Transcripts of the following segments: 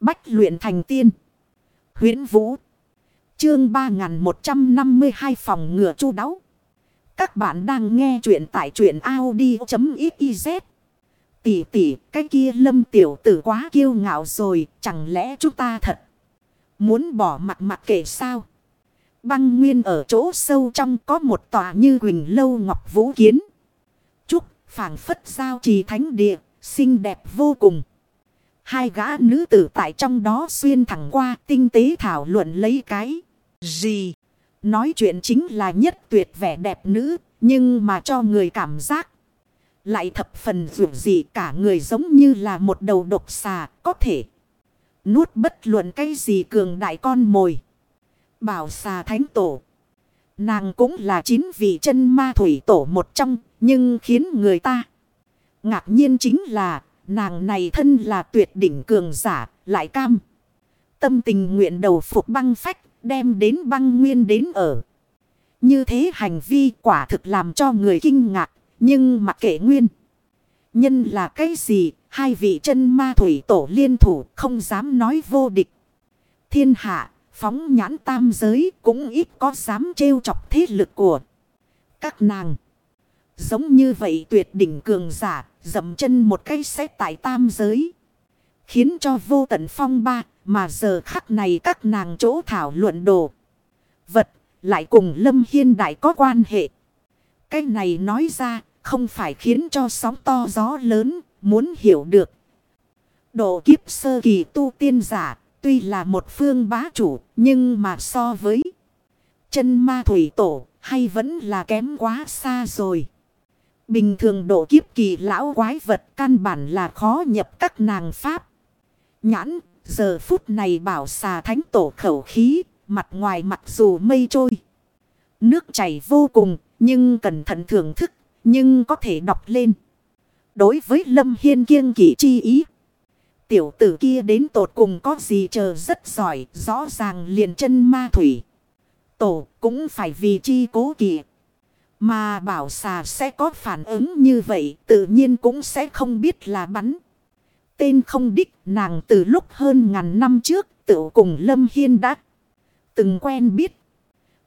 Bách luyện thành tiên. huyễn Vũ. Chương 3152 phòng ngựa chu đáo. Các bạn đang nghe truyện tại truyện Audi.xyz. Tỷ tỷ, cái kia lâm tiểu tử quá kiêu ngạo rồi, chẳng lẽ chúng ta thật muốn bỏ mặt mặt kệ sao? Băng nguyên ở chỗ sâu trong có một tòa như quỳnh lâu ngọc vũ kiến. Trúc, phảng phất giao trì thánh địa, xinh đẹp vô cùng. Hai gã nữ tử tại trong đó xuyên thẳng qua tinh tế thảo luận lấy cái gì. Nói chuyện chính là nhất tuyệt vẻ đẹp nữ, nhưng mà cho người cảm giác. Lại thập phần dù gì cả người giống như là một đầu độc xà, có thể nuốt bất luận cái gì cường đại con mồi. Bảo xà thánh tổ. Nàng cũng là chín vị chân ma thủy tổ một trong, nhưng khiến người ta ngạc nhiên chính là nàng này thân là tuyệt đỉnh cường giả, lại cam. Tâm tình nguyện đầu phục băng phách, đem đến băng nguyên đến ở. Như thế hành vi quả thực làm cho người kinh ngạc, nhưng mặc kệ nguyên. Nhân là cái gì, hai vị chân ma thủy tổ liên thủ không dám nói vô địch. Thiên hạ, phóng nhãn tam giới cũng ít có dám trêu chọc thế lực của các nàng. Giống như vậy tuyệt đỉnh cường giả, dậm chân một cái xét tại tam giới. Khiến cho vô tận phong ba, mà giờ khắc này các nàng chỗ thảo luận đồ. Vật, lại cùng Lâm Hiên Đại có quan hệ. Cái này nói ra, không phải khiến cho sóng to gió lớn, muốn hiểu được. Độ kiếp sơ kỳ tu tiên giả, tuy là một phương bá chủ, nhưng mà so với chân ma thủy tổ, hay vẫn là kém quá xa rồi. Bình thường độ kiếp kỳ lão quái vật căn bản là khó nhập các nàng pháp. Nhãn, giờ phút này bảo xà thánh tổ khẩu khí, mặt ngoài mặc dù mây trôi. Nước chảy vô cùng, nhưng cẩn thận thưởng thức, nhưng có thể đọc lên. Đối với Lâm Hiên kiêng kỵ chi ý. Tiểu tử kia đến tột cùng có gì chờ rất giỏi, rõ ràng liền chân ma thủy. Tổ cũng phải vì chi cố kỵ. Mà bảo xà sẽ có phản ứng như vậy, tự nhiên cũng sẽ không biết là bắn. Tên không đích, nàng từ lúc hơn ngàn năm trước tự cùng Lâm Hiên đã từng quen biết.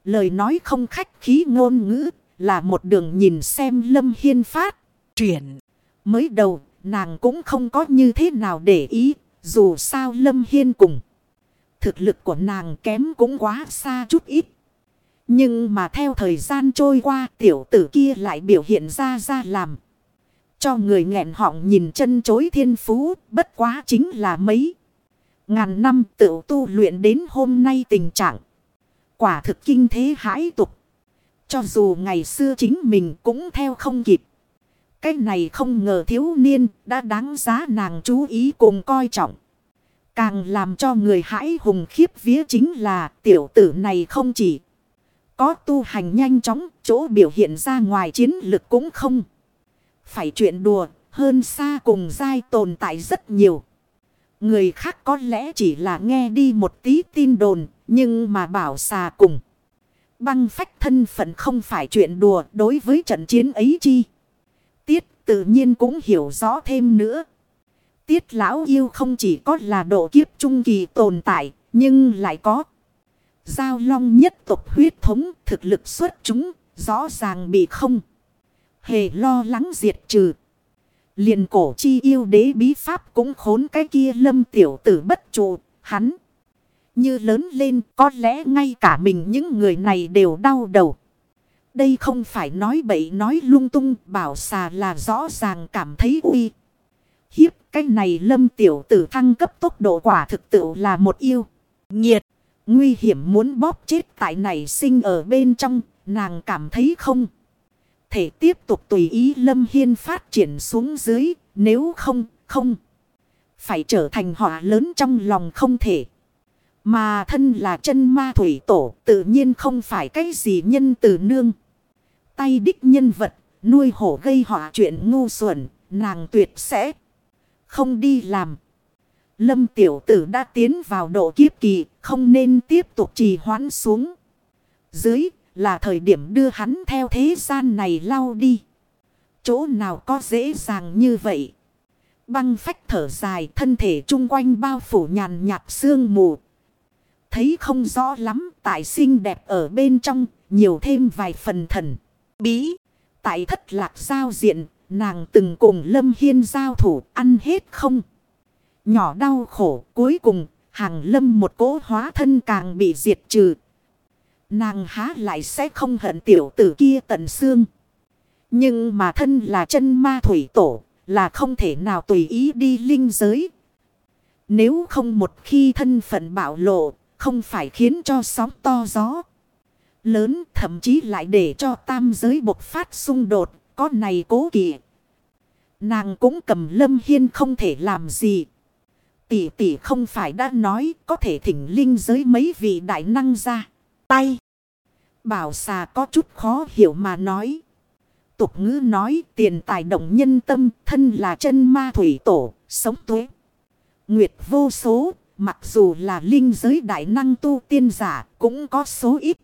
Lời nói không khách khí ngôn ngữ, là một đường nhìn xem Lâm Hiên phát. Chuyển. Mới đầu, nàng cũng không có như thế nào để ý. Dù sao Lâm Hiên cùng. Thực lực của nàng kém cũng quá xa chút ít. Nhưng mà theo thời gian trôi qua, tiểu tử kia lại biểu hiện ra ra làm. Cho người nghẹn họng nhìn chân chối thiên phú, bất quá chính là mấy. Ngàn năm tự tu luyện đến hôm nay tình trạng. Quả thực kinh thế hãi tục. Cho dù ngày xưa chính mình cũng theo không kịp. Cái này không ngờ thiếu niên đã đáng giá nàng chú ý cùng coi trọng. Càng làm cho người hãi hùng khiếp vía chính là tiểu tử này không chỉ có tu hành nhanh chóng, chỗ biểu hiện ra ngoài chiến lực cũng không. Phải chuyện đùa, hơn xa cùng dai tồn tại rất nhiều. Người khác có lẽ chỉ là nghe đi một tí tin đồn, nhưng mà bảo xà cùng. Băng phách thân phận không phải chuyện đùa đối với trận chiến ấy chi. Tiết tự nhiên cũng hiểu rõ thêm nữa. Tiết lão yêu không chỉ có là độ kiếp trung kỳ tồn tại, nhưng lại có. Giao long nhất tộc huyết thống thực lực xuất chúng, rõ ràng bị không. Hề lo lắng diệt trừ. liền cổ chi yêu đế bí pháp cũng khốn cái kia lâm tiểu tử bất trụ, hắn. Như lớn lên có lẽ ngay cả mình những người này đều đau đầu. Đây không phải nói bậy nói lung tung bảo xà là rõ ràng cảm thấy uy. Hiếp cái này lâm tiểu tử thăng cấp tốc độ quả thực tự là một yêu. Nhiệt. Nguy hiểm muốn bóp chết tại này sinh ở bên trong, nàng cảm thấy không. Thể tiếp tục tùy ý Lâm Hiên phát triển xuống dưới, nếu không, không. Phải trở thành họa lớn trong lòng không thể. Mà thân là chân ma thủy tổ, tự nhiên không phải cái gì nhân từ nương. Tay đích nhân vật, nuôi hổ gây họa chuyện ngu xuẩn, nàng tuyệt sẽ không đi làm. Lâm tiểu tử đã tiến vào độ kiếp kỳ, không nên tiếp tục trì hoãn xuống. Dưới là thời điểm đưa hắn theo thế gian này lao đi. Chỗ nào có dễ dàng như vậy. Băng phách thở dài thân thể chung quanh bao phủ nhàn nhạt sương mù. Thấy không rõ lắm tại xinh đẹp ở bên trong nhiều thêm vài phần thần. Bí. Tại thất lạc giao diện nàng từng cùng Lâm Hiên giao thủ ăn hết không. Nhỏ đau khổ cuối cùng hàng lâm một cỗ hóa thân càng bị diệt trừ. Nàng há lại sẽ không hận tiểu tử kia tận xương. Nhưng mà thân là chân ma thủy tổ là không thể nào tùy ý đi linh giới. Nếu không một khi thân phận bạo lộ, không phải khiến cho sóng to gió. Lớn thậm chí lại để cho tam giới bộc phát xung đột, có này cố kỵ. Nàng cũng cầm lâm hiên không thể làm gì. Tỷ tỷ không phải đã nói có thể thỉnh linh giới mấy vị đại năng ra. Tay. Bảo xà có chút khó hiểu mà nói. Tục ngữ nói tiền tài động nhân tâm thân là chân ma thủy tổ, sống tuế. Nguyệt vô số, mặc dù là linh giới đại năng tu tiên giả cũng có số ít.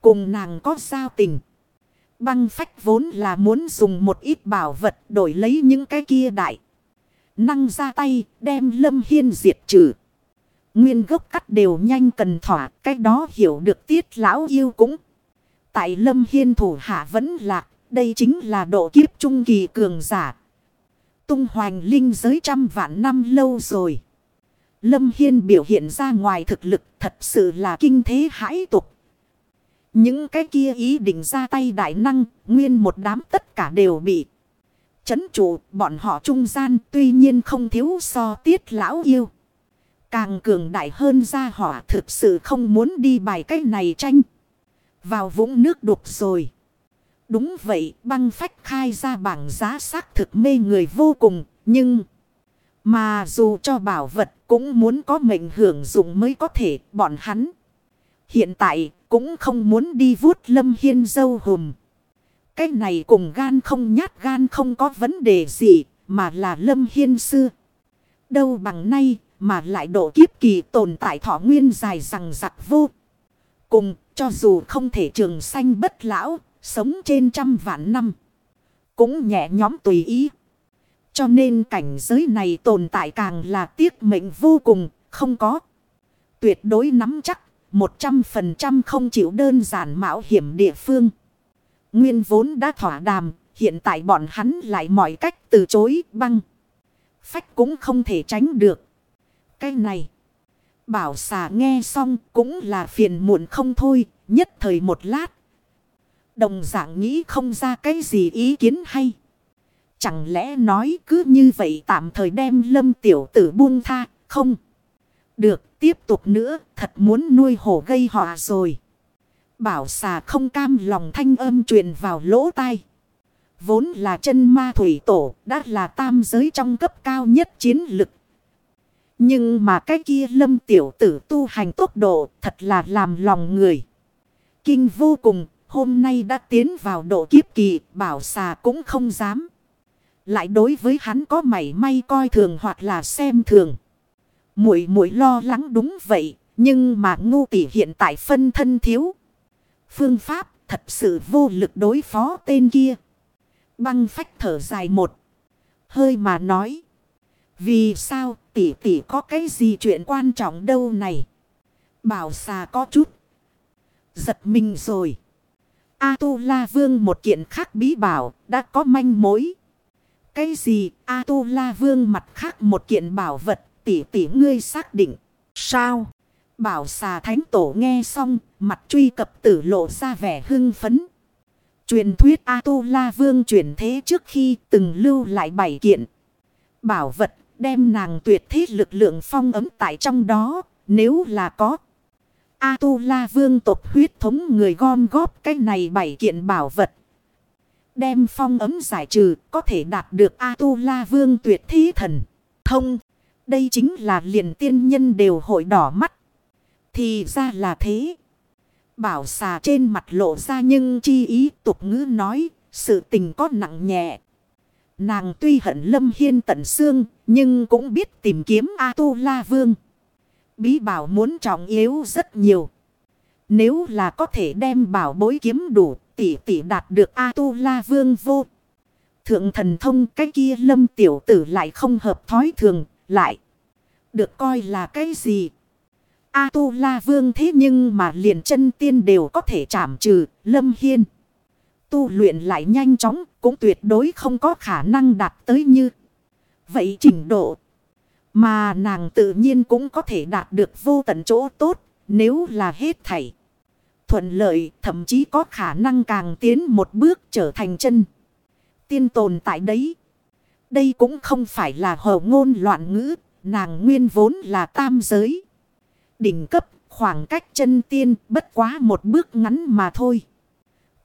Cùng nàng có giao tình. Băng phách vốn là muốn dùng một ít bảo vật đổi lấy những cái kia đại. Năng ra tay đem lâm hiên diệt trừ. Nguyên gốc cắt đều nhanh cần thỏa. Cái đó hiểu được tiết lão yêu cũng. Tại lâm hiên thủ hạ vẫn lạc. Đây chính là độ kiếp trung kỳ cường giả. Tung hoành linh giới trăm vạn năm lâu rồi. Lâm Hiên biểu hiện ra ngoài thực lực thật sự là kinh thế hãi tục. Những cái kia ý định ra tay đại năng, nguyên một đám tất cả đều bị. Chấn trụ, bọn họ trung gian tuy nhiên không thiếu so tiết lão yêu. Càng cường đại hơn ra họ thực sự không muốn đi bài cách này tranh. Vào vũng nước đục rồi. Đúng vậy, băng phách khai ra bảng giá xác thực mê người vô cùng, nhưng... Mà dù cho bảo vật cũng muốn có mệnh hưởng dụng mới có thể bọn hắn. Hiện tại cũng không muốn đi vuốt lâm hiên dâu hùm. Cái này cùng gan không nhát, gan không có vấn đề gì, mà là lâm hiên xưa. Đâu bằng nay mà lại độ kiếp kỳ tồn tại thọ nguyên dài rằng giặc vô. Cùng, cho dù không thể trường sanh bất lão, Sống trên trăm vạn năm. Cũng nhẹ nhóm tùy ý. Cho nên cảnh giới này tồn tại càng là tiếc mệnh vô cùng. Không có. Tuyệt đối nắm chắc. Một trăm phần trăm không chịu đơn giản mạo hiểm địa phương. Nguyên vốn đã thỏa đàm. Hiện tại bọn hắn lại mọi cách từ chối băng. Phách cũng không thể tránh được. Cái này. Bảo xà nghe xong cũng là phiền muộn không thôi. Nhất thời một lát. Đồng dạng nghĩ không ra cái gì ý kiến hay. Chẳng lẽ nói cứ như vậy tạm thời đem lâm tiểu tử buông tha, không? Được, tiếp tục nữa, thật muốn nuôi hổ gây họa rồi. Bảo xà không cam lòng thanh âm truyền vào lỗ tai. Vốn là chân ma thủy tổ, đã là tam giới trong cấp cao nhất chiến lực. Nhưng mà cái kia lâm tiểu tử tu hành tốc độ thật là làm lòng người. Kinh vô cùng, Hôm nay đã tiến vào độ kiếp kỳ, bảo xà cũng không dám. Lại đối với hắn có mảy may coi thường hoặc là xem thường. Muội muội lo lắng đúng vậy, nhưng mà ngu tỷ hiện tại phân thân thiếu. Phương pháp thật sự vô lực đối phó tên kia. Băng phách thở dài một. Hơi mà nói. Vì sao tỷ tỷ có cái gì chuyện quan trọng đâu này. Bảo xà có chút. Giật mình rồi. A-tu-la vương một kiện khác bí bảo đã có manh mối. Cái gì A-tu-la vương mặt khác một kiện bảo vật tỷ tỷ ngươi xác định. Sao? Bảo xà thánh tổ nghe xong mặt truy cập tử lộ ra vẻ hưng phấn. Truyền thuyết A-tu-la vương chuyển thế trước khi từng lưu lại bảy kiện. Bảo vật đem nàng tuyệt thế lực lượng phong ấm tại trong đó nếu là có. A-tu-la vương tộc huyết thống người gom góp cái này bảy kiện bảo vật. Đem phong ấm giải trừ có thể đạt được A-tu-la vương tuyệt thí thần. Thông, đây chính là liền tiên nhân đều hội đỏ mắt. Thì ra là thế. Bảo xà trên mặt lộ ra nhưng chi ý tục ngữ nói, sự tình có nặng nhẹ. Nàng tuy hận lâm hiên tận xương, nhưng cũng biết tìm kiếm A-tu-la vương bí bảo muốn trọng yếu rất nhiều. Nếu là có thể đem bảo bối kiếm đủ tỷ tỷ đạt được A-tu-la vương vô. Thượng thần thông cái kia lâm tiểu tử lại không hợp thói thường, lại. Được coi là cái gì? A-tu-la vương thế nhưng mà liền chân tiên đều có thể chảm trừ, lâm hiên. Tu luyện lại nhanh chóng, cũng tuyệt đối không có khả năng đạt tới như. Vậy trình độ. Mà nàng tự nhiên cũng có thể đạt được vô tận chỗ tốt, nếu là hết thảy. Thuận lợi, thậm chí có khả năng càng tiến một bước trở thành chân. Tiên tồn tại đấy. Đây cũng không phải là hở ngôn loạn ngữ, nàng nguyên vốn là tam giới. Đỉnh cấp, khoảng cách chân tiên bất quá một bước ngắn mà thôi.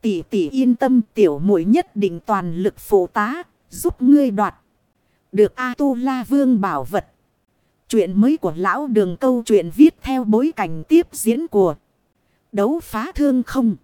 Tỷ tỷ yên tâm tiểu muội nhất định toàn lực phụ tá, giúp ngươi đoạt. Được A-tu-la vương bảo vật. Chuyện mới của lão đường câu chuyện viết theo bối cảnh tiếp diễn của đấu phá thương không.